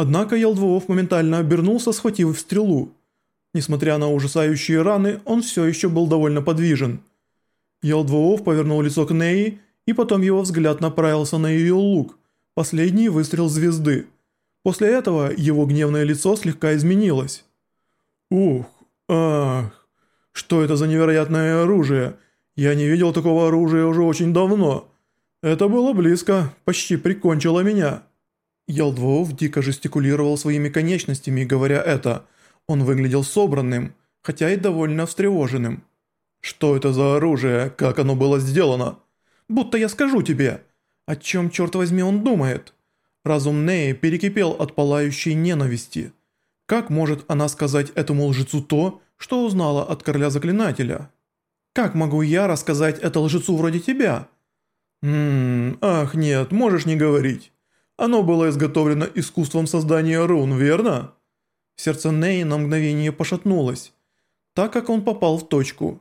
Однако Елдвоов моментально обернулся, схватив стрелу. Несмотря на ужасающие раны, он все еще был довольно подвижен. Елдвоов повернул лицо к Неи, и потом его взгляд направился на ее лук, последний выстрел звезды. После этого его гневное лицо слегка изменилось. «Ух, ах, что это за невероятное оружие? Я не видел такого оружия уже очень давно. Это было близко, почти прикончило меня». Елдвоов дико жестикулировал своими конечностями, говоря это. Он выглядел собранным, хотя и довольно встревоженным. «Что это за оружие? Как оно было сделано?» «Будто я скажу тебе!» О чем, черт возьми, он думает? Разум Неи перекипел от пылающей ненависти. Как может она сказать этому лжецу то, что узнала от короля-заклинателя? Как могу я рассказать это лжецу вроде тебя? Ммм, ах нет, можешь не говорить. Оно было изготовлено искусством создания рун, верно? Сердце Ней на мгновение пошатнулось, так как он попал в точку.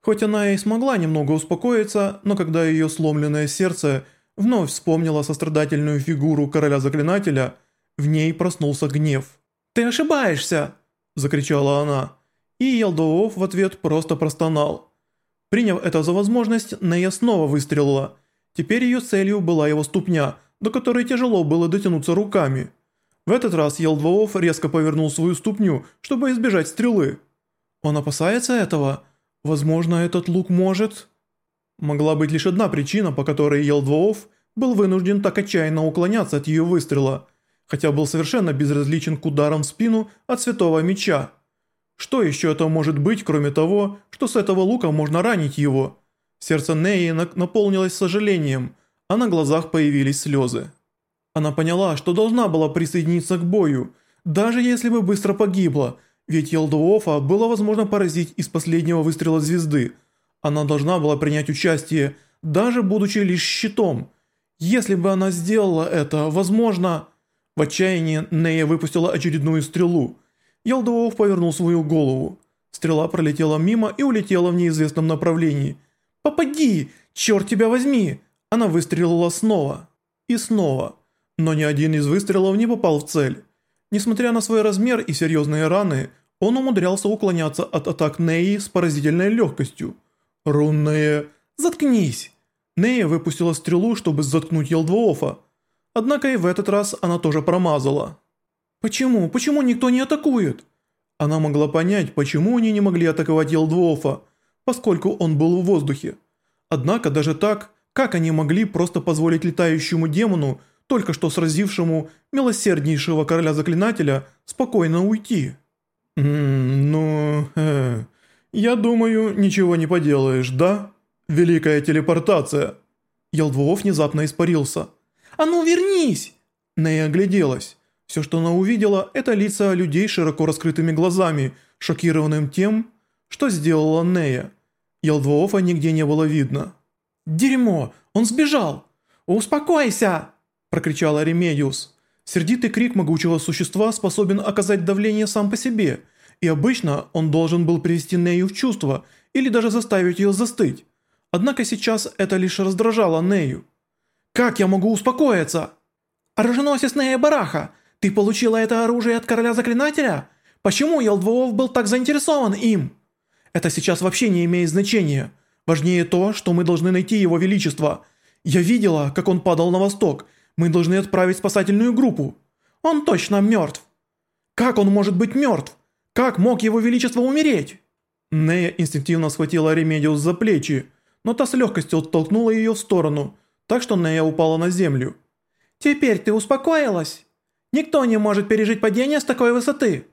Хоть она и смогла немного успокоиться, но когда ее сломленное сердце вновь вспомнило сострадательную фигуру короля-заклинателя, в ней проснулся гнев. «Ты ошибаешься!» – закричала она. И Елдоов в ответ просто простонал. Приняв это за возможность, Нея снова выстрелила. Теперь ее целью была его ступня – до которой тяжело было дотянуться руками. В этот раз Елдваоф резко повернул свою ступню, чтобы избежать стрелы. Он опасается этого? Возможно, этот лук может... Могла быть лишь одна причина, по которой Елдваоф был вынужден так отчаянно уклоняться от ее выстрела, хотя был совершенно безразличен к ударам в спину от святого меча. Что еще это может быть, кроме того, что с этого лука можно ранить его? Сердце Неи наполнилось сожалением – а на глазах появились слезы. Она поняла, что должна была присоединиться к бою, даже если бы быстро погибла, ведь Елдуофа было возможно поразить из последнего выстрела звезды. Она должна была принять участие, даже будучи лишь щитом. Если бы она сделала это, возможно... В отчаянии Нея выпустила очередную стрелу. Елдуоф повернул свою голову. Стрела пролетела мимо и улетела в неизвестном направлении. «Попади! Черт тебя возьми!» Она выстрелила снова и снова, но ни один из выстрелов не попал в цель. Несмотря на свой размер и серьезные раны, он умудрялся уклоняться от атак Неи с поразительной легкостью. Рунная... Заткнись! Нея выпустила стрелу, чтобы заткнуть Елдвоофа. Однако и в этот раз она тоже промазала. «Почему? Почему никто не атакует?» Она могла понять, почему они не могли атаковать Елдвоофа, поскольку он был в воздухе. Однако даже так как они могли просто позволить летающему демону, только что сразившему милосерднейшего короля-заклинателя, спокойно уйти? «Ммм, ну... Э, я думаю, ничего не поделаешь, да? Великая телепортация!» Елдвооф внезапно испарился. «А ну вернись!» Нея огляделась. Все, что она увидела, это лица людей широко раскрытыми глазами, шокированным тем, что сделала Нея. Елдвоофа нигде не было видно. «Дерьмо! Он сбежал! Успокойся!» – прокричала Ремедиус. Сердитый крик могучего существа способен оказать давление сам по себе, и обычно он должен был привести Нею в чувство или даже заставить ее застыть. Однако сейчас это лишь раздражало Нею. «Как я могу успокоиться?» «Оруженосец Нея Бараха, ты получила это оружие от короля-заклинателя? Почему Елдвоов был так заинтересован им?» «Это сейчас вообще не имеет значения. Важнее то, что мы должны найти его величество. Я видела, как он падал на восток. Мы должны отправить спасательную группу. Он точно мертв. Как он может быть мертв? Как мог его величество умереть? Нея инстинктивно схватила Ремедиус за плечи, но та с легкостью оттолкнула ее в сторону, так что Нея упала на землю. «Теперь ты успокоилась? Никто не может пережить падение с такой высоты».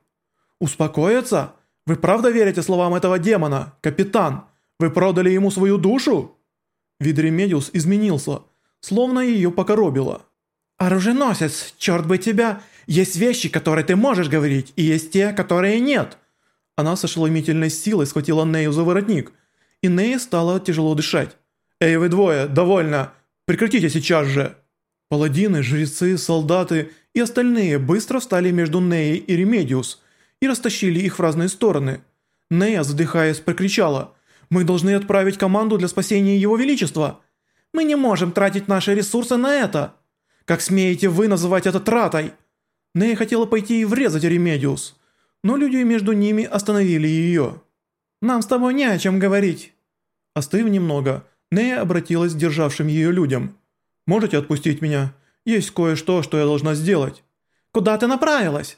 «Успокоиться? Вы правда верите словам этого демона, капитан?» Вы продали ему свою душу?» Вид Ремедиус изменился, словно ее покоробило. «Оруженосец, черт бы тебя! Есть вещи, которые ты можешь говорить, и есть те, которые нет!» Она с ошеломительной силой схватила Нею за воротник, и Нея стала тяжело дышать. «Эй, вы двое, довольно! Прекратите сейчас же!» Паладины, жрецы, солдаты и остальные быстро встали между Неей и Ремедиус и растащили их в разные стороны. Нея, задыхаясь, прокричала мы должны отправить команду для спасения Его Величества. Мы не можем тратить наши ресурсы на это. Как смеете вы называть это тратой?» Нея хотела пойти и врезать Ремедиус, но люди между ними остановили ее. «Нам с тобой не о чем говорить». Остыв немного, Нея обратилась к державшим ее людям. «Можете отпустить меня? Есть кое-что, что я должна сделать». «Куда ты направилась?»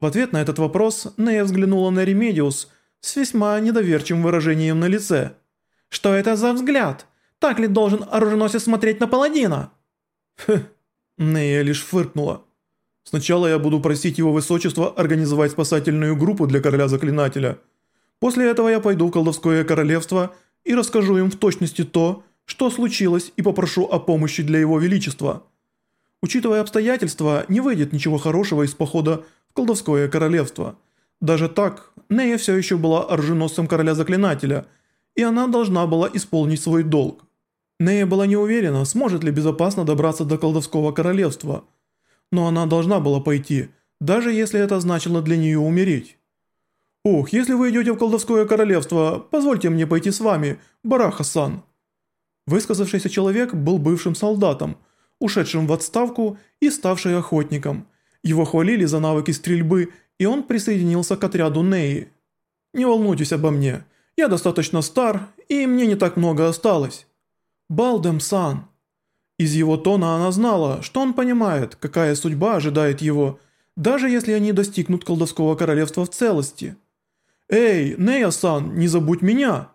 В ответ на этот вопрос Нея взглянула на Ремедиус с весьма недоверчивым выражением на лице. «Что это за взгляд? Так ли должен оруженосец смотреть на паладина?» «Хм». Нея лишь фыркнула. «Сначала я буду просить его высочество организовать спасательную группу для короля заклинателя. После этого я пойду в колдовское королевство и расскажу им в точности то, что случилось и попрошу о помощи для его величества. Учитывая обстоятельства, не выйдет ничего хорошего из похода в колдовское королевство. Даже так, Нея все еще была оруженосцем короля заклинателя, и она должна была исполнить свой долг. Нея была не уверена, сможет ли безопасно добраться до колдовского королевства, но она должна была пойти, даже если это значило для нее умереть. «Ох, если вы идете в колдовское королевство, позвольте мне пойти с вами, Бараха-сан». Высказавшийся человек был бывшим солдатом, ушедшим в отставку и ставший охотником. Его хвалили за навыки стрельбы, и он присоединился к отряду Неи. «Не волнуйтесь обо мне, я достаточно стар, и мне не так много осталось». Балдем-сан. Из его тона она знала, что он понимает, какая судьба ожидает его, даже если они достигнут колдовского королевства в целости. «Эй, Нея-сан, не забудь меня!»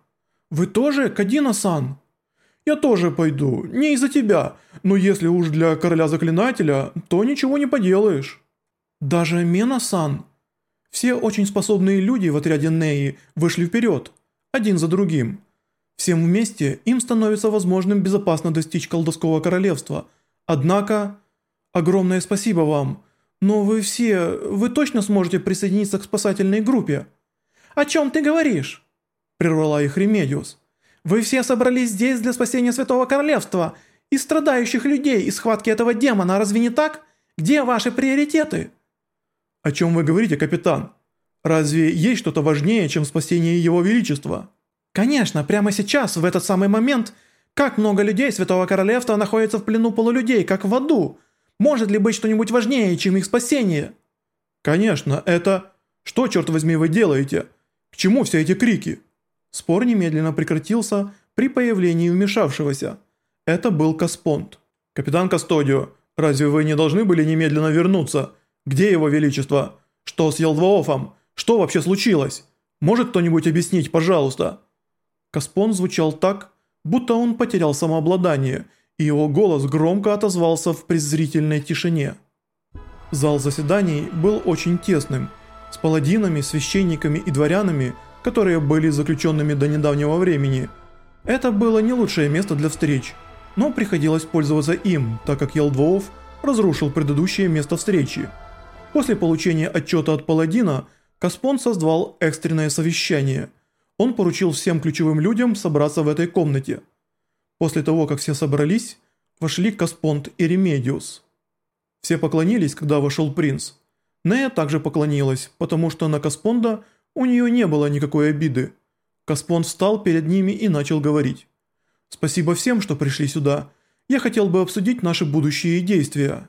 «Вы тоже, Кадина-сан?» «Я тоже пойду, не из-за тебя, но если уж для короля-заклинателя, то ничего не поделаешь». «Даже Мена-сан?» Все очень способные люди в отряде Неи вышли вперед, один за другим – Всем вместе им становится возможным безопасно достичь колдовского королевства. Однако, огромное спасибо вам, но вы все, вы точно сможете присоединиться к спасательной группе. О чем ты говоришь? Прервала их Ремедиус. Вы все собрались здесь для спасения Святого Королевства и страдающих людей из хватки этого демона, разве не так? Где ваши приоритеты? О чем вы говорите, капитан? Разве есть что-то важнее, чем спасение Его Величества? Конечно, прямо сейчас, в этот самый момент, как много людей Святого Королевства находится в плену полулюдей, как в аду. Может ли быть что-нибудь важнее, чем их спасение? Конечно, это... Что, черт возьми, вы делаете? К чему все эти крики? Спор немедленно прекратился при появлении вмешавшегося. Это был Каспонт. «Капитан Кастодио, разве вы не должны были немедленно вернуться? Где его величество? Что с Елдваофом? Что вообще случилось? Может кто-нибудь объяснить, пожалуйста?» Каспон звучал так, будто он потерял самообладание, и его голос громко отозвался в презрительной тишине. Зал заседаний был очень тесным, с паладинами, священниками и дворянами, которые были заключенными до недавнего времени. Это было не лучшее место для встреч, но приходилось пользоваться им, так как Елдвоов разрушил предыдущее место встречи. После получения отчета от паладина, Каспон созвал экстренное совещание – он поручил всем ключевым людям собраться в этой комнате. После того, как все собрались, вошли Каспонт и Ремедиус. Все поклонились, когда вошел принц. Нея также поклонилась, потому что на Каспонда у нее не было никакой обиды. Каспонд встал перед ними и начал говорить. «Спасибо всем, что пришли сюда. Я хотел бы обсудить наши будущие действия».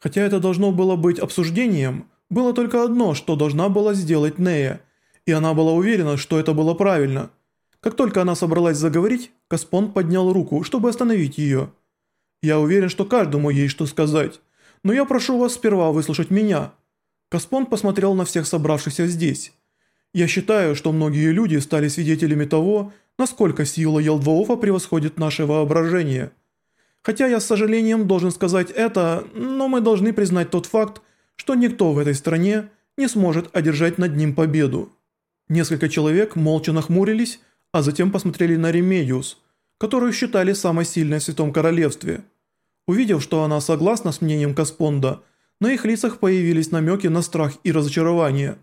Хотя это должно было быть обсуждением, было только одно, что должна была сделать Нея – и она была уверена, что это было правильно. Как только она собралась заговорить, Каспон поднял руку, чтобы остановить ее. «Я уверен, что каждому есть что сказать, но я прошу вас сперва выслушать меня». Каспон посмотрел на всех собравшихся здесь. «Я считаю, что многие люди стали свидетелями того, насколько сила Елдваофа превосходит наше воображение. Хотя я с сожалением должен сказать это, но мы должны признать тот факт, что никто в этой стране не сможет одержать над ним победу». Несколько человек молча нахмурились, а затем посмотрели на Ремедиус, которую считали самой сильной в Святом Королевстве. Увидев, что она согласна с мнением Каспонда, на их лицах появились намеки на страх и разочарование.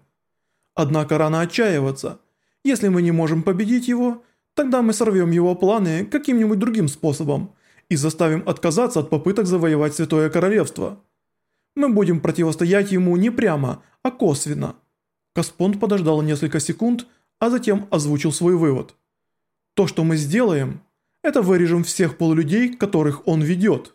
Однако рано отчаиваться. Если мы не можем победить его, тогда мы сорвем его планы каким-нибудь другим способом и заставим отказаться от попыток завоевать Святое Королевство. Мы будем противостоять ему не прямо, а косвенно – Каспонд подождал несколько секунд, а затем озвучил свой вывод. «То, что мы сделаем, это вырежем всех полулюдей, которых он ведет».